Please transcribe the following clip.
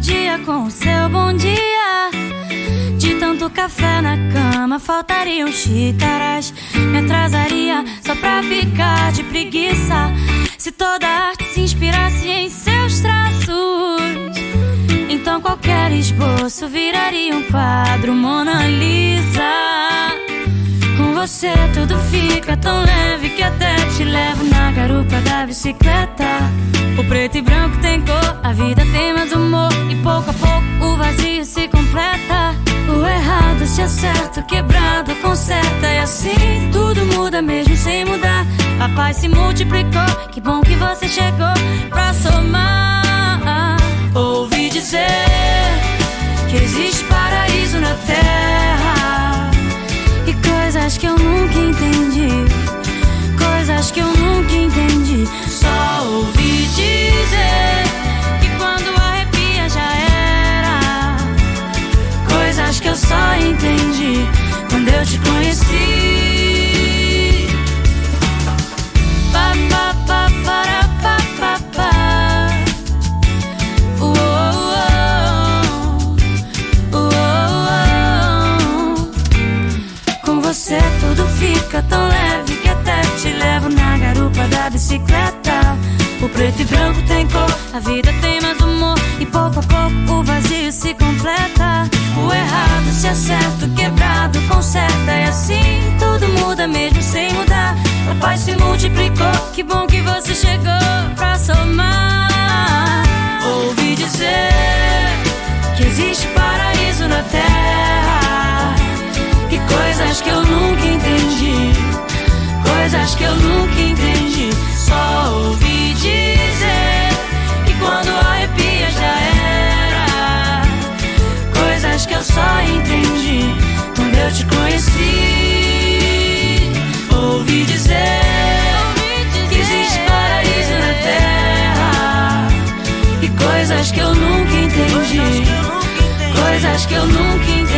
dia com o seu bom dia. De tanto café na cama, faltariam xícaras. Me atrasaria só pra ficar de preguiça. Se toda arte se inspirasse em seus traços, então qualquer esboço viraria um quadro Mona Lisa. Com você tudo fica tão leve que até da bicicleta. O preto e branco tem cor, a vida tem mais humor. E pouco a pouco o vazio se completa. O errado se acerta, o quebrado conserta. E assim tudo muda mesmo sem mudar. A paz se multiplicou, que bom que você chegou pra somar. Você tudo fica tão leve que até te levo na garupa da bicicleta. O preto e branco tem cor, a vida tem mais humor. E pouco a pouco o vazio se completa. O errado se acerta, o quebrado conserta. E assim tudo muda mesmo sem mudar. A paz se multiplicou, que bom que você chegou pra somar. coisas que eu nunca entendi.